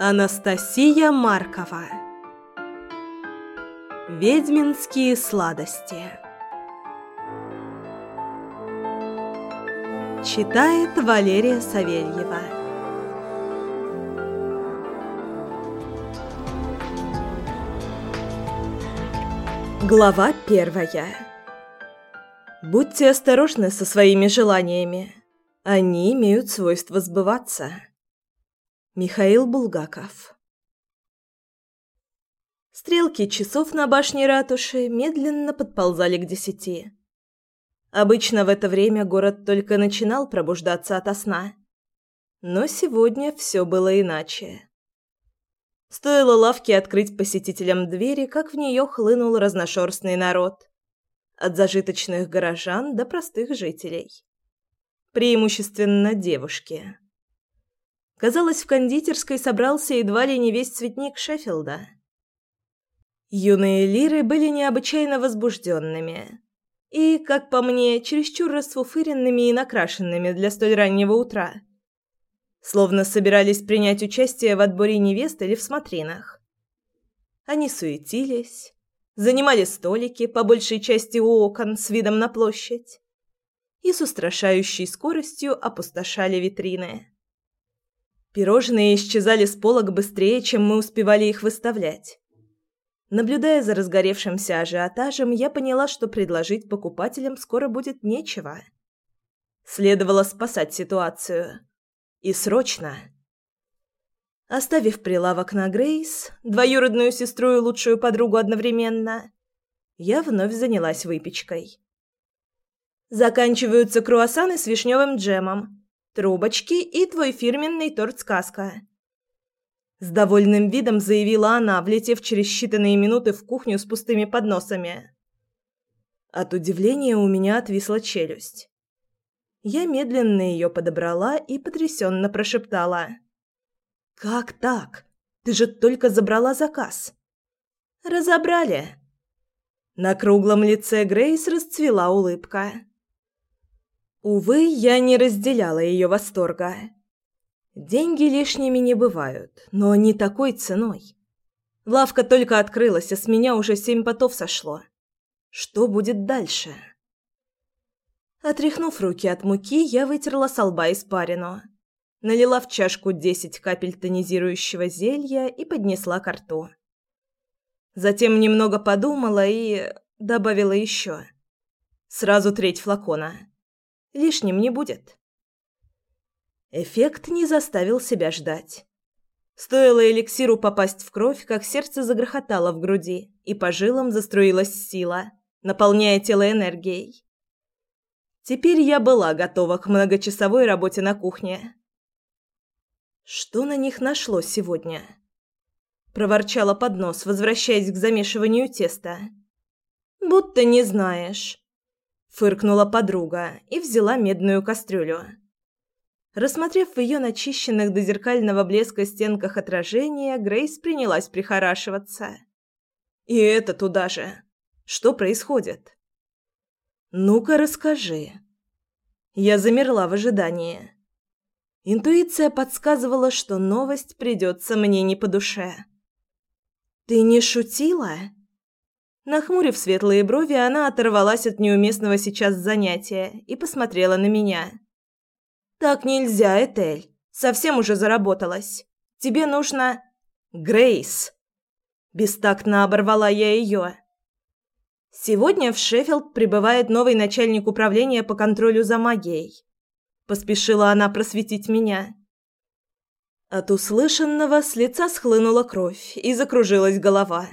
Анастасия Маркова Ведьминские сладости Читает Валерия Савельева Глава первая Будьте осторожны со своими желаниями. Они имеют свойство сбываться. Михаил Булгаков Стрелки часов на башне ратуши медленно подползали к десяти. Обычно в это время город только начинал пробуждаться ото сна. Но сегодня все было иначе. Стоило лавке открыть посетителям двери, как в нее хлынул разношерстный народ. От зажиточных горожан до простых жителей. Преимущественно девушки. Казалось, в кондитерской собрался едва ли не весь цветник Шеффилда. Юные лиры были необычайно возбужденными и, как по мне, чересчур расфуфыренными и накрашенными для столь раннего утра. Словно собирались принять участие в отборе невест или в смотринах. Они суетились, занимали столики, по большей части у окон, с видом на площадь, и с устрашающей скоростью опустошали витрины. Пирожные исчезали с полок быстрее, чем мы успевали их выставлять. Наблюдая за разгоревшимся ажиотажем, я поняла, что предложить покупателям скоро будет нечего. Следовало спасать ситуацию. И срочно. Оставив прилавок на Грейс, двоюродную сестру и лучшую подругу одновременно, я вновь занялась выпечкой. Заканчиваются круассаны с вишневым джемом трубочки и твой фирменный торт-сказка». С довольным видом заявила она, влетев через считанные минуты в кухню с пустыми подносами. От удивления у меня отвисла челюсть. Я медленно ее подобрала и потрясенно прошептала. «Как так? Ты же только забрала заказ». «Разобрали». На круглом лице Грейс расцвела улыбка. Увы, я не разделяла ее восторга. Деньги лишними не бывают, но не такой ценой. Лавка только открылась, а с меня уже семь потов сошло. Что будет дальше? Отряхнув руки от муки, я вытерла с лба испарину. Налила в чашку десять капель тонизирующего зелья и поднесла ко рту. Затем немного подумала и добавила еще. Сразу треть флакона лишним не будет. Эффект не заставил себя ждать. Стоило эликсиру попасть в кровь, как сердце загрохотало в груди, и по жилам заструилась сила, наполняя тело энергией. Теперь я была готова к многочасовой работе на кухне. Что на них нашло сегодня? проворчала под нос, возвращаясь к замешиванию теста. Будто не знаешь фыркнула подруга и взяла медную кастрюлю. Рассмотрев в ее начищенных до зеркального блеска стенках отражения, Грейс принялась прихорашиваться. И это туда же. Что происходит? Ну-ка, расскажи. Я замерла в ожидании. Интуиция подсказывала, что новость придется мне не по душе. Ты не шутила? Нахмурив светлые брови, она оторвалась от неуместного сейчас занятия и посмотрела на меня. «Так нельзя, Этель. Совсем уже заработалась. Тебе нужно...» «Грейс!» Бестактно оборвала я ее. «Сегодня в Шеффилд прибывает новый начальник управления по контролю за магией». Поспешила она просветить меня. От услышанного с лица схлынула кровь и закружилась голова.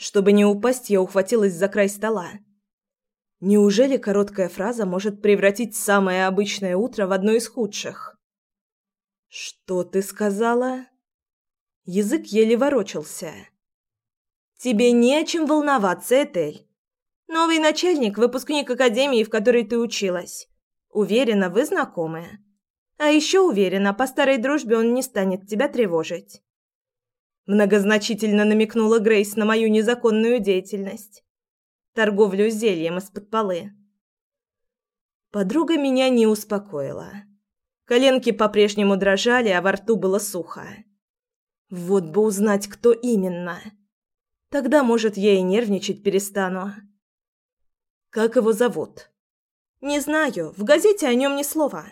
Чтобы не упасть, я ухватилась за край стола. Неужели короткая фраза может превратить самое обычное утро в одно из худших? «Что ты сказала?» Язык еле ворочался. «Тебе не о чем волноваться, Этель. Новый начальник – выпускник академии, в которой ты училась. Уверена, вы знакомы. А еще уверена, по старой дружбе он не станет тебя тревожить. Многозначительно намекнула Грейс на мою незаконную деятельность. Торговлю зельем из-под полы. Подруга меня не успокоила. Коленки по-прежнему дрожали, а во рту было сухо. Вот бы узнать, кто именно. Тогда, может, я и нервничать перестану. Как его зовут? Не знаю, в газете о нем ни слова.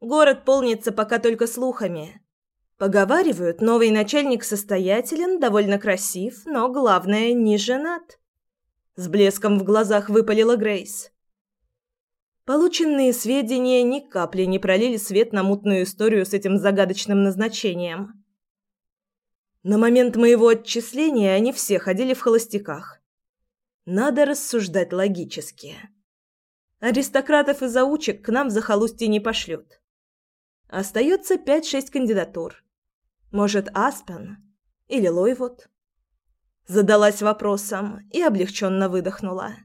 Город полнится пока только слухами. Поговаривают, новый начальник состоятелен, довольно красив, но, главное, не женат. С блеском в глазах выпалила Грейс. Полученные сведения ни капли не пролили свет на мутную историю с этим загадочным назначением. На момент моего отчисления они все ходили в холостяках. Надо рассуждать логически. Аристократов и заучек к нам в захолустье не пошлют. Остается пять-шесть кандидатур. Может, Аспен? Или Лойвуд? Задалась вопросом и облегченно выдохнула.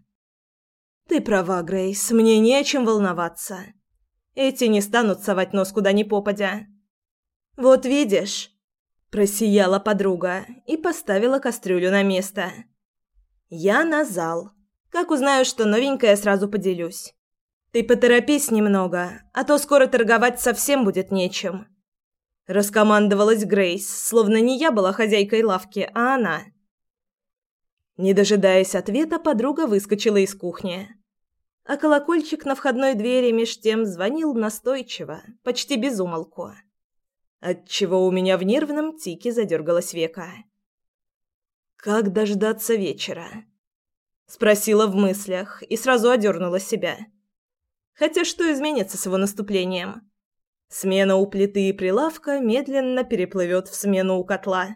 «Ты права, Грейс, мне не о чем волноваться. Эти не станут совать нос куда ни попадя. Вот видишь, Просияла подруга и поставила кастрюлю на место. «Я на зал. Как узнаю, что новенькое, сразу поделюсь. Ты поторопись немного, а то скоро торговать совсем будет нечем». Раскомандовалась Грейс, словно не я была хозяйкой лавки, а она. Не дожидаясь ответа, подруга выскочила из кухни. А колокольчик на входной двери меж тем звонил настойчиво, почти без умолку отчего у меня в нервном тике задергалась века. «Как дождаться вечера?» Спросила в мыслях и сразу одернула себя. Хотя что изменится с его наступлением? Смена у плиты и прилавка медленно переплывет в смену у котла.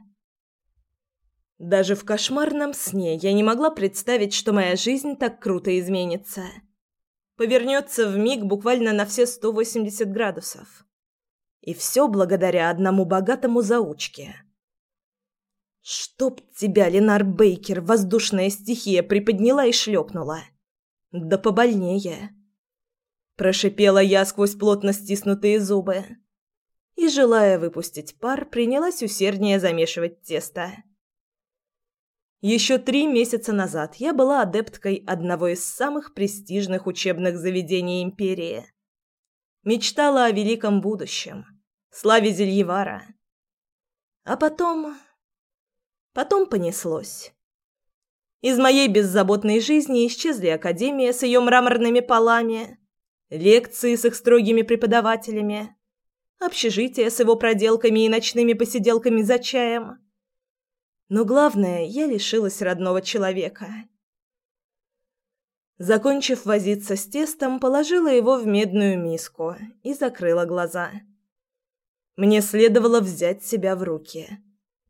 Даже в кошмарном сне я не могла представить, что моя жизнь так круто изменится. Повернется в миг буквально на все 180 градусов. И все благодаря одному богатому заучке. «Чтоб тебя, Ленар Бейкер, воздушная стихия приподняла и шлепнула!» «Да побольнее!» Прошипела я сквозь плотно стиснутые зубы. И, желая выпустить пар, принялась усерднее замешивать тесто. Еще три месяца назад я была адепткой одного из самых престижных учебных заведений Империи. Мечтала о великом будущем славе Зельевара. А потом... Потом понеслось. Из моей беззаботной жизни исчезли академия с ее мраморными полами, лекции с их строгими преподавателями, общежитие с его проделками и ночными посиделками за чаем. Но главное, я лишилась родного человека. Закончив возиться с тестом, положила его в медную миску и закрыла глаза. Мне следовало взять себя в руки,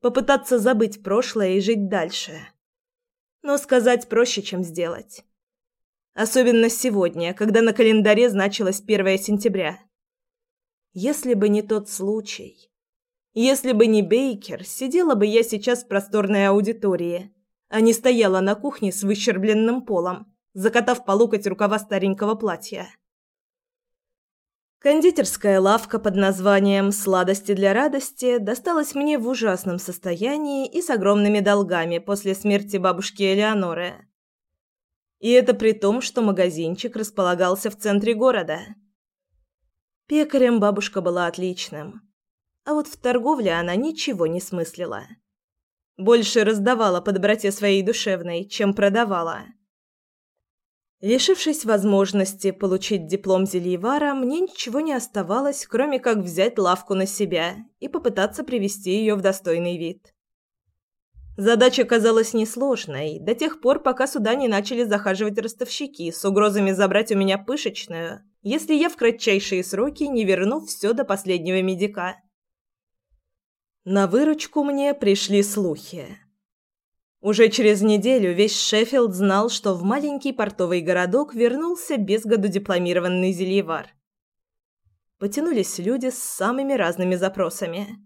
попытаться забыть прошлое и жить дальше. Но сказать проще, чем сделать. Особенно сегодня, когда на календаре значилось 1 сентября. Если бы не тот случай, если бы не Бейкер, сидела бы я сейчас в просторной аудитории, а не стояла на кухне с выщербленным полом, закатав по локоть рукава старенького платья. Кондитерская лавка под названием «Сладости для радости» досталась мне в ужасном состоянии и с огромными долгами после смерти бабушки Элеоноры. И это при том, что магазинчик располагался в центре города. Пекарем бабушка была отличным, а вот в торговле она ничего не смыслила. Больше раздавала по доброте своей душевной, чем продавала. Лишившись возможности получить диплом зельевара, мне ничего не оставалось, кроме как взять лавку на себя и попытаться привести ее в достойный вид. Задача казалась несложной до тех пор, пока сюда не начали захаживать ростовщики с угрозами забрать у меня пышечную, если я в кратчайшие сроки не верну все до последнего медика. На выручку мне пришли слухи. Уже через неделю весь Шеффилд знал, что в маленький портовый городок вернулся без году дипломированный зельевар. Потянулись люди с самыми разными запросами.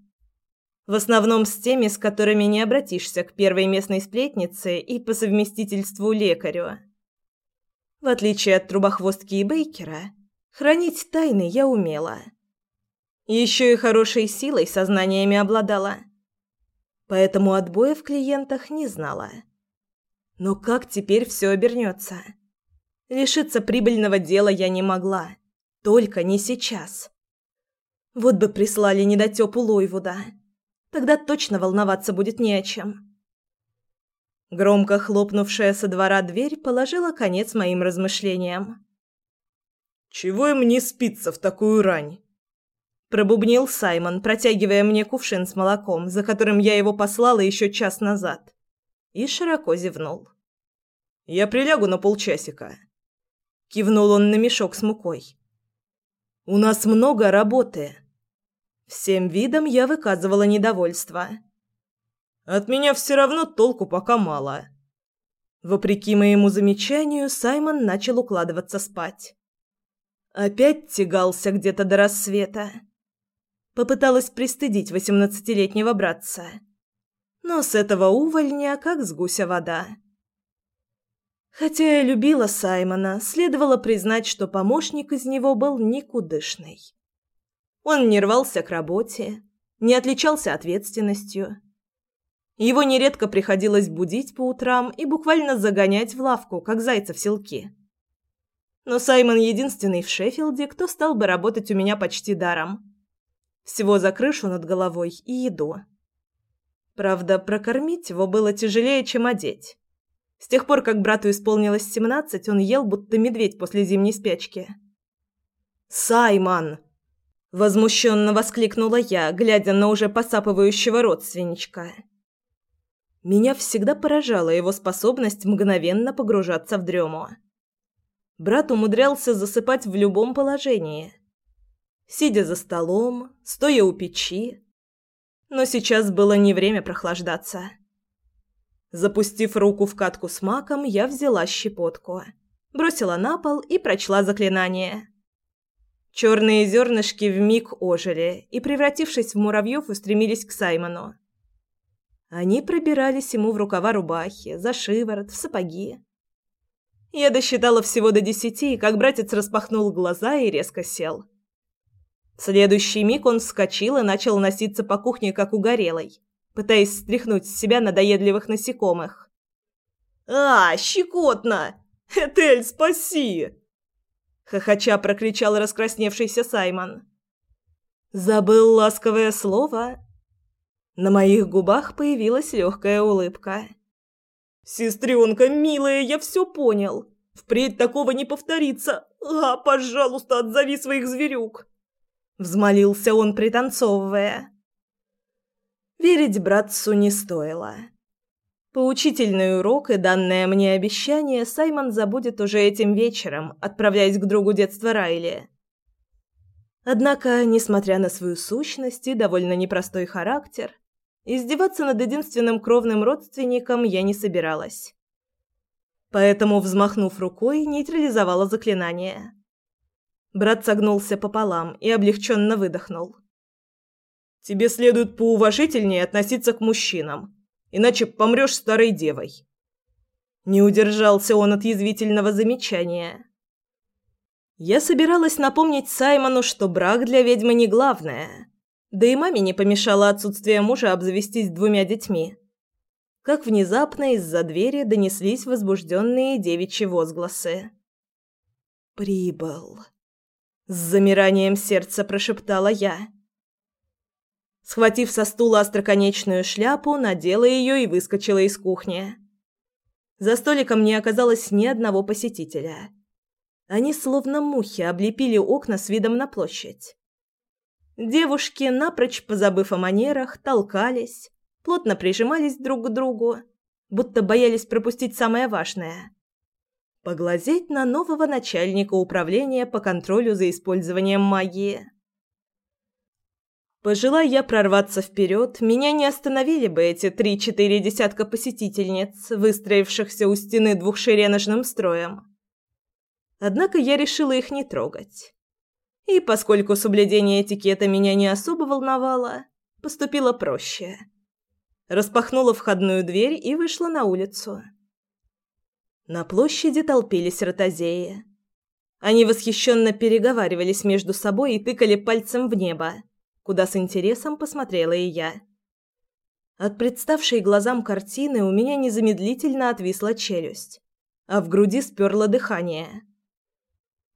В основном с теми, с которыми не обратишься к первой местной сплетнице и по совместительству лекарю. В отличие от трубохвостки и Бейкера, хранить тайны я умела. Еще и хорошей силой сознаниями обладала – поэтому отбоя в клиентах не знала. Но как теперь все обернется? Лишиться прибыльного дела я не могла. Только не сейчас. Вот бы прислали недотёпу Лойвуда. Тогда точно волноваться будет не о чем. Громко хлопнувшая со двора дверь положила конец моим размышлениям. «Чего им не спится в такую рань?» Пробубнил Саймон, протягивая мне кувшин с молоком, за которым я его послала еще час назад. И широко зевнул. «Я прилягу на полчасика». Кивнул он на мешок с мукой. «У нас много работы». Всем видом я выказывала недовольство. «От меня все равно толку пока мало». Вопреки моему замечанию, Саймон начал укладываться спать. Опять тягался где-то до рассвета. Попыталась пристыдить восемнадцатилетнего братца. Но с этого увольня как с гуся вода. Хотя я любила Саймона, следовало признать, что помощник из него был никудышный. Он не рвался к работе, не отличался ответственностью. Его нередко приходилось будить по утрам и буквально загонять в лавку, как зайца в селки. Но Саймон единственный в Шеффилде, кто стал бы работать у меня почти даром. Всего за крышу над головой и еду. Правда, прокормить его было тяжелее, чем одеть. С тех пор, как брату исполнилось семнадцать, он ел, будто медведь после зимней спячки. «Саймон!» – возмущенно воскликнула я, глядя на уже посапывающего родственничка. Меня всегда поражала его способность мгновенно погружаться в дрему. Брат умудрялся засыпать в любом положении. Сидя за столом, стоя у печи. Но сейчас было не время прохлаждаться. Запустив руку в катку с маком, я взяла щепотку, бросила на пол и прочла заклинание. Черные зернышки вмиг ожили и, превратившись в муравьев, устремились к Саймону. Они пробирались ему в рукава рубахи, за шиворот, в сапоги. Я досчитала всего до десяти, как братец распахнул глаза и резко сел. В следующий миг он вскочил и начал носиться по кухне, как угорелый, пытаясь стряхнуть с себя надоедливых насекомых. «А, щекотно! Этель, спаси!» Хохоча прокричал раскрасневшийся Саймон. Забыл ласковое слово. На моих губах появилась легкая улыбка. «Сестренка, милая, я все понял. Впредь такого не повторится. А, пожалуйста, отзови своих зверюк!» Взмолился он, пританцовывая. Верить братцу не стоило. Поучительный урок и данное мне обещание Саймон забудет уже этим вечером, отправляясь к другу детства Райли. Однако, несмотря на свою сущность и довольно непростой характер, Издеваться над единственным кровным родственником я не собиралась. Поэтому, взмахнув рукой, нейтрализовала заклинание. Брат согнулся пополам и облегченно выдохнул. «Тебе следует поуважительнее относиться к мужчинам, иначе помрешь старой девой». Не удержался он от язвительного замечания. Я собиралась напомнить Саймону, что брак для ведьмы не главное – да и маме не помешало отсутствие мужа обзавестись двумя детьми. Как внезапно из-за двери донеслись возбужденные девичьи возгласы. «Прибыл!» С замиранием сердца прошептала я. Схватив со стула остроконечную шляпу, надела ее и выскочила из кухни. За столиком не оказалось ни одного посетителя. Они словно мухи облепили окна с видом на площадь. Девушки, напрочь позабыв о манерах, толкались, плотно прижимались друг к другу, будто боялись пропустить самое важное – поглазеть на нового начальника управления по контролю за использованием магии. Пожелая я прорваться вперед, меня не остановили бы эти три-четыре десятка посетительниц, выстроившихся у стены двухшереножным строем. Однако я решила их не трогать. И поскольку соблюдение этикета меня не особо волновало, поступила проще. Распахнула входную дверь и вышла на улицу. На площади толпились ротозеи. Они восхищенно переговаривались между собой и тыкали пальцем в небо, куда с интересом посмотрела и я. От представшей глазам картины у меня незамедлительно отвисла челюсть, а в груди сперло дыхание.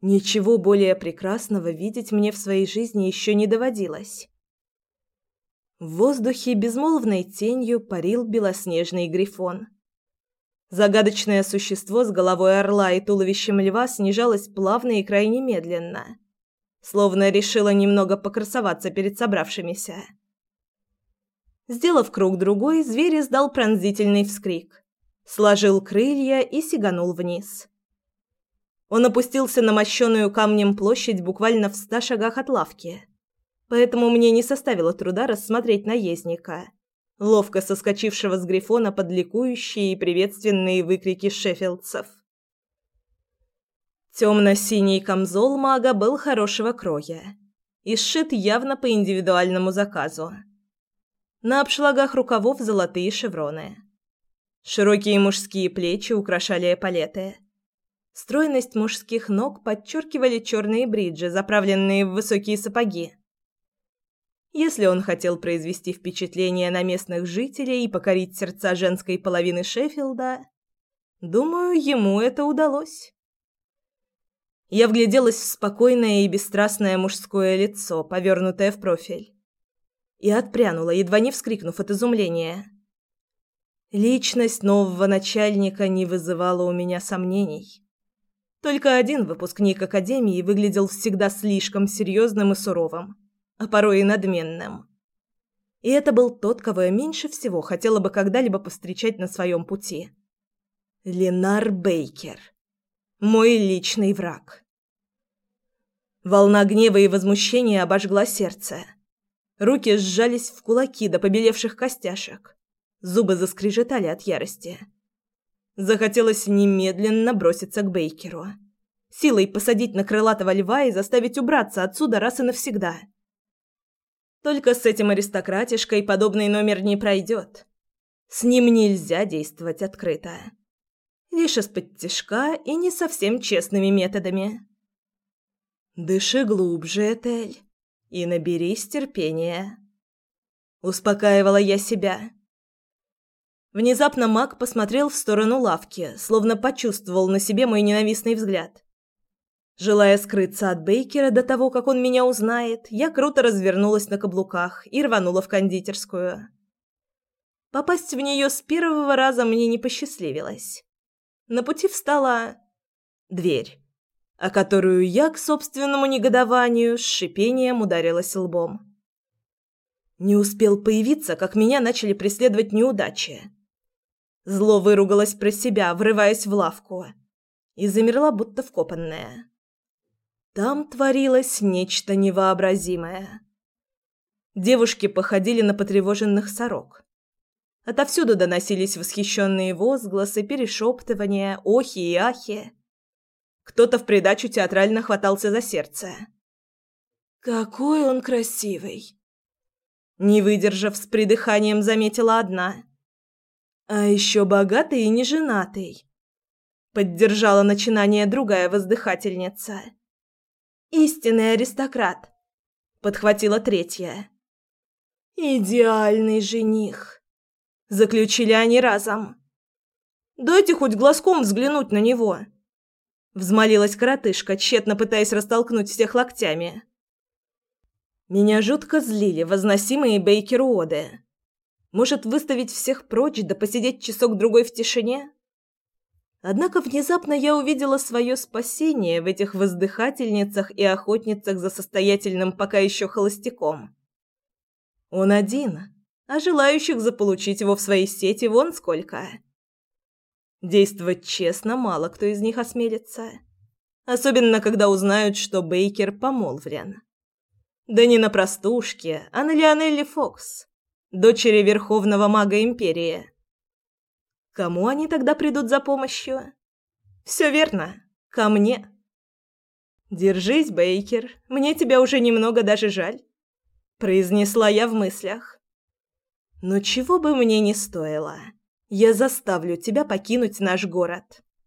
Ничего более прекрасного видеть мне в своей жизни еще не доводилось. В воздухе безмолвной тенью парил белоснежный грифон. Загадочное существо с головой орла и туловищем льва снижалось плавно и крайне медленно, словно решило немного покрасоваться перед собравшимися. Сделав круг другой, зверь издал пронзительный вскрик, сложил крылья и сиганул вниз. Он опустился на мощенную камнем площадь буквально в ста шагах от лавки поэтому мне не составило труда рассмотреть наездника, ловко соскочившего с грифона под ликующие и приветственные выкрики шеффилдцев. Темно-синий камзол мага был хорошего кроя и сшит явно по индивидуальному заказу. На обшлагах рукавов золотые шевроны. Широкие мужские плечи украшали эполеты. Стройность мужских ног подчеркивали черные бриджи, заправленные в высокие сапоги. Если он хотел произвести впечатление на местных жителей и покорить сердца женской половины Шеффилда, думаю, ему это удалось. Я вгляделась в спокойное и бесстрастное мужское лицо, повернутое в профиль, и отпрянула, едва не вскрикнув от изумления. Личность нового начальника не вызывала у меня сомнений. Только один выпускник академии выглядел всегда слишком серьезным и суровым а порой и надменным. И это был тот, кого я меньше всего хотела бы когда-либо повстречать на своем пути. Ленар Бейкер. Мой личный враг. Волна гнева и возмущения обожгла сердце. Руки сжались в кулаки до побелевших костяшек. Зубы заскрежетали от ярости. Захотелось немедленно броситься к Бейкеру. Силой посадить на крылатого льва и заставить убраться отсюда раз и навсегда. — только с этим аристократишкой подобный номер не пройдет. С ним нельзя действовать открыто. Лишь из-под тяжка и не совсем честными методами. Дыши глубже, Этель, и наберись терпения. Успокаивала я себя. Внезапно маг посмотрел в сторону лавки, словно почувствовал на себе мой ненавистный взгляд. Желая скрыться от Бейкера до того, как он меня узнает, я круто развернулась на каблуках и рванула в кондитерскую. Попасть в нее с первого раза мне не посчастливилось. На пути встала дверь, о которую я, к собственному негодованию, с шипением ударилась лбом. Не успел появиться, как меня начали преследовать неудачи. Зло выругалось про себя, врываясь в лавку, и замерла, будто вкопанная. Там творилось нечто невообразимое. Девушки походили на потревоженных сорок. Отовсюду доносились восхищенные возгласы, перешептывания, охи и ахи. Кто-то в придачу театрально хватался за сердце. «Какой он красивый!» Не выдержав, с придыханием заметила одна. «А еще богатый и неженатый!» Поддержала начинание другая воздыхательница. Истинный аристократ, подхватила третья. Идеальный жених, заключили они разом. Дайте хоть глазком взглянуть на него, взмолилась коротышка, тщетно пытаясь растолкнуть всех локтями. Меня жутко злили возносимые Бейкеру оды. Может, выставить всех прочь да посидеть часок-другой в тишине? Однако внезапно я увидела свое спасение в этих воздыхательницах и охотницах за состоятельным пока еще холостяком. Он один, а желающих заполучить его в свои сети вон сколько. Действовать честно мало кто из них осмелится. Особенно, когда узнают, что Бейкер помолвлен. Да не на простушке, а на Лионелле Фокс, дочери Верховного Мага Империи. Кому они тогда придут за помощью? Все верно, ко мне. Держись, Бейкер, мне тебя уже немного даже жаль, произнесла я в мыслях. Но чего бы мне ни стоило, я заставлю тебя покинуть наш город.